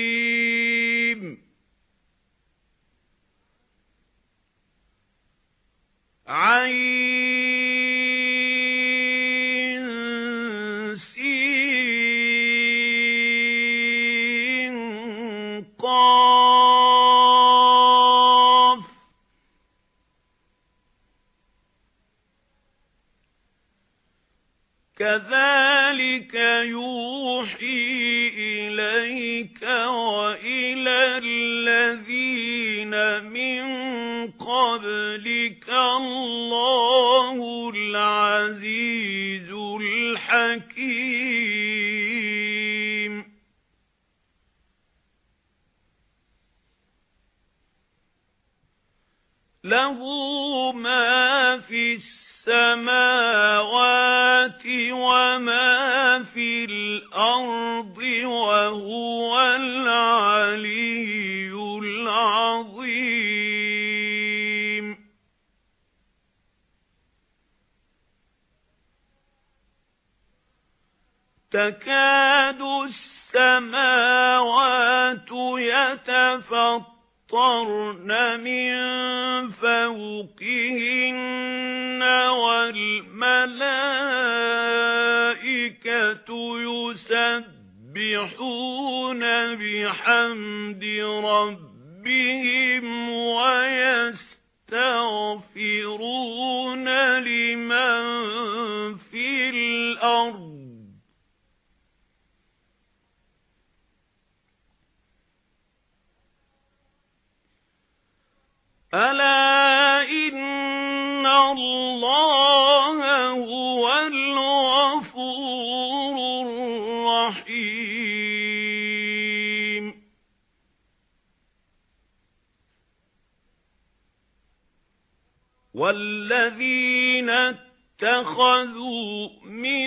حميم عين سين قاف كذلك يوحي إليك وإلى الذين من قبلك الله العزيز الحكيم. له ما في السماوات وما في الأرض وهو العلي العظيم تكاد السماوات يتفطرن من فوقهن والملائكة يسبحون بحمد ربهم ويستغفرون لمن في الأرض. ألا إن الله والذين اتخذوا من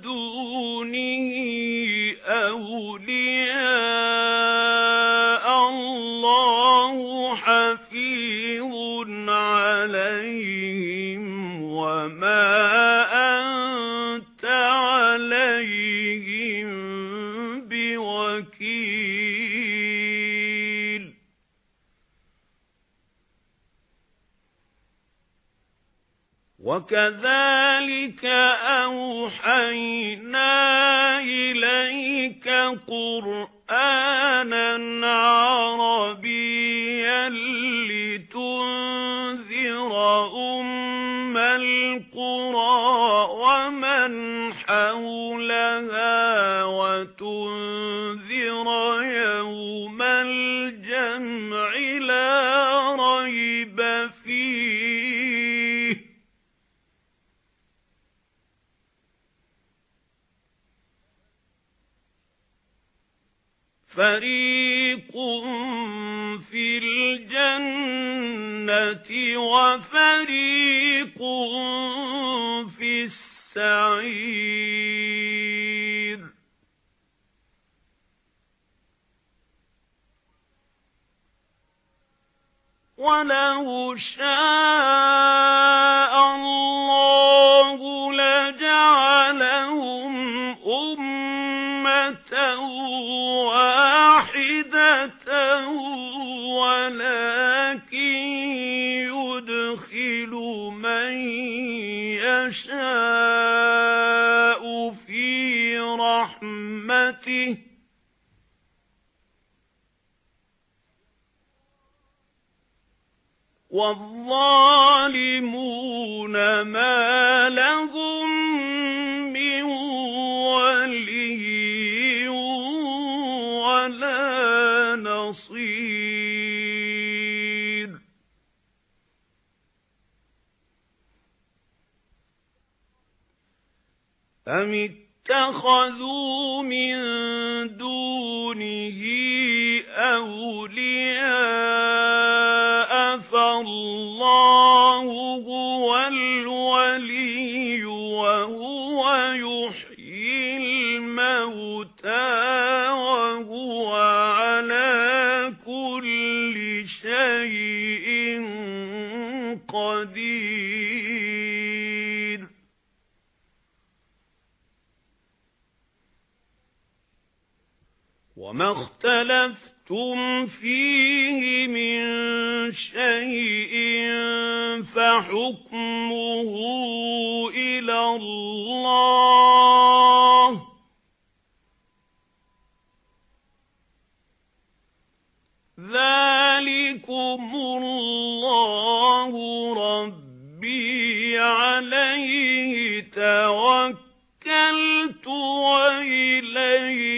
دونه أولياء الله حفيظ عليهم وما وكذلك أوحينا إليك قرآنا عربيا لتنذر أم القرى ومن حولها وتنذر فريق في الجنة وفريق في السعير وَلَوْ شَاءَ وَالظَّالِمُونَ مَا لَهُم مِّن وَلِيٍّ وَلَا نَصِيرٍ. أَمِ اتَّخَذُوا مِن دُونِهِ الْمَوْتَى وَهُوَ عَلَى كُلِّ شَيْءٍ قَدِيرٌ. ' وَمَا اخْتَلَفْتُمْ فِيهِ مِنْ شَيْءٍ فَحُكْمُهُ ذَلِكُمُ اللَّهُ رَبِّي عَلَيْهِ تَوَكَّلْتُ وَإِلَيْهِ